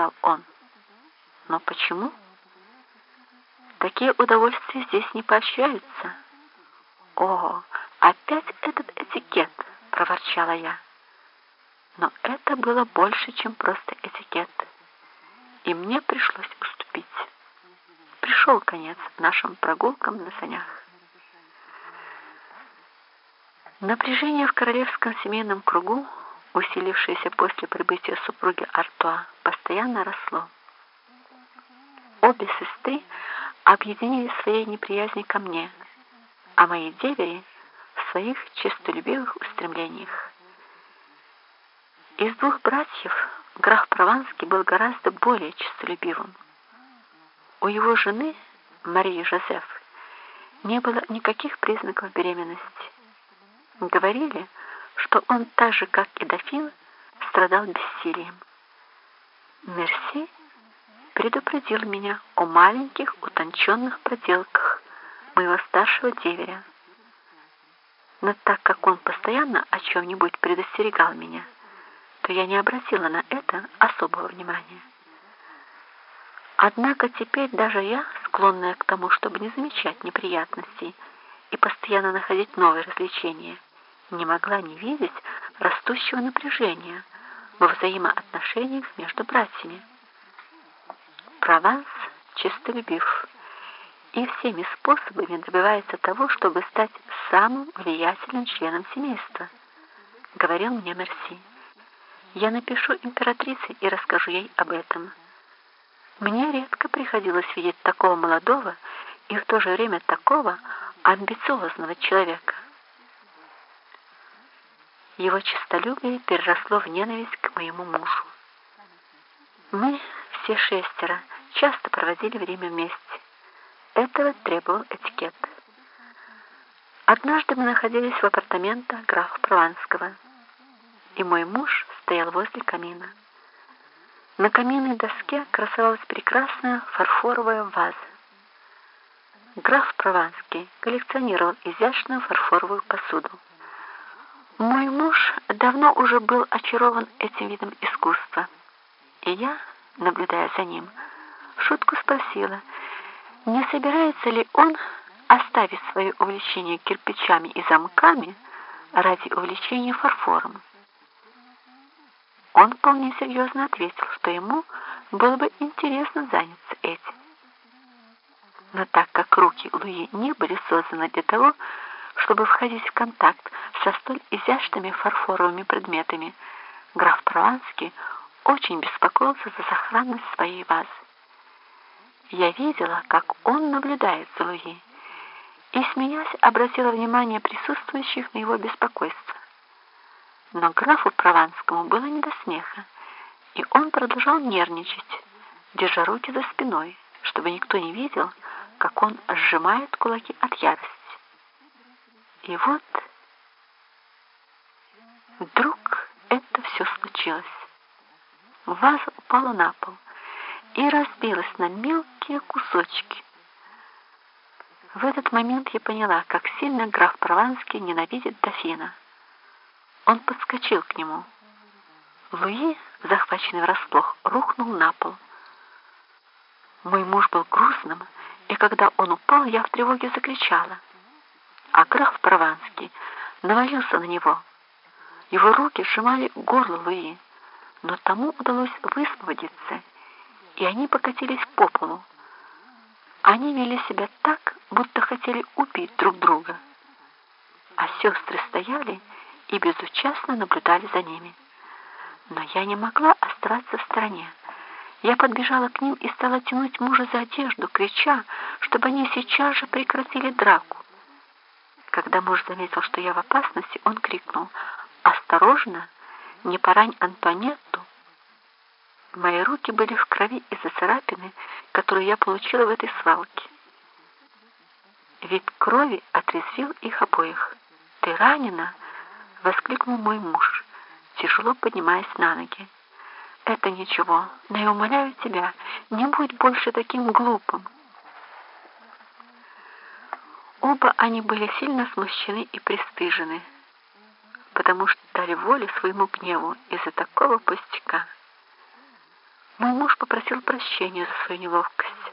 сказал он. «Но почему?» «Такие удовольствия здесь не поощряются». «О, опять этот этикет!» — проворчала я. Но это было больше, чем просто этикет, и мне пришлось уступить. Пришел конец нашим прогулкам на санях. Напряжение в королевском семейном кругу, усилившееся после прибытия супруги Артуа, постоянно росло. Обе сестры объединили своей неприязни ко мне, а мои девери в своих честолюбивых устремлениях. Из двух братьев граф Прованский был гораздо более честолюбивым. У его жены, Марии Жозеф, не было никаких признаков беременности. Говорили, что он так же, как и дофин, страдал бессилием. Мерси предупредил меня о маленьких утонченных проделках моего старшего деверя. Но так как он постоянно о чем-нибудь предостерегал меня, то я не обратила на это особого внимания. Однако теперь даже я, склонная к тому, чтобы не замечать неприятностей и постоянно находить новые развлечения, не могла не видеть растущего напряжения во взаимоотношениях между братьями. Прованс честолюбив и всеми способами добивается того, чтобы стать самым влиятельным членом семейства, говорил мне Мерси. Я напишу императрице и расскажу ей об этом. Мне редко приходилось видеть такого молодого и в то же время такого амбициозного человека. Его честолюбие переросло в ненависть к моему мужу. Мы, все шестеро, часто проводили время вместе. Этого требовал этикет. Однажды мы находились в апартаментах графа Прованского, и мой муж стоял возле камина. На каминной доске красовалась прекрасная фарфоровая ваза. Граф Прованский коллекционировал изящную фарфоровую посуду. Мой муж давно уже был очарован этим видом искусства, и я, наблюдая за ним, шутку спросила, не собирается ли он оставить свое увлечение кирпичами и замками ради увлечения фарфором. Он вполне серьезно ответил, что ему было бы интересно заняться этим. Но так как руки Луи не были созданы для того, чтобы входить в контакт со столь изящными фарфоровыми предметами, граф Прованский очень беспокоился за сохранность своей вазы. Я видела, как он наблюдает за Луи, и, смеясь, обратила внимание присутствующих на его беспокойство. Но графу Прованскому было не до смеха, и он продолжал нервничать, держа руки за спиной, чтобы никто не видел, как он сжимает кулаки от ярости. И вот вдруг это все случилось. Ваза упала на пол и разбилась на мелкие кусочки. В этот момент я поняла, как сильно граф Прованский ненавидит дофина. Он подскочил к нему. Луи, захваченный врасплох, рухнул на пол. Мой муж был грустным, и когда он упал, я в тревоге закричала. А граф Прованский навалился на него. Его руки сжимали горло Луи, но тому удалось высвободиться, и они покатились по полу. Они вели себя так, будто хотели убить друг друга. А сестры стояли и безучастно наблюдали за ними. Но я не могла остаться в стороне. Я подбежала к ним и стала тянуть мужа за одежду, крича, чтобы они сейчас же прекратили драку. Когда муж заметил, что я в опасности, он крикнул «Осторожно! Не порань Антуанетту!» Мои руки были в крови из-за царапины, которую я получила в этой свалке. Вид крови отрезвил их обоих. «Ты ранена?» — воскликнул мой муж, тяжело поднимаясь на ноги. «Это ничего, но я умоляю тебя, не будь больше таким глупым». Оба они были сильно смущены и пристыжены, потому что дали волю своему гневу из-за такого пустяка. Мой муж попросил прощения за свою неловкость.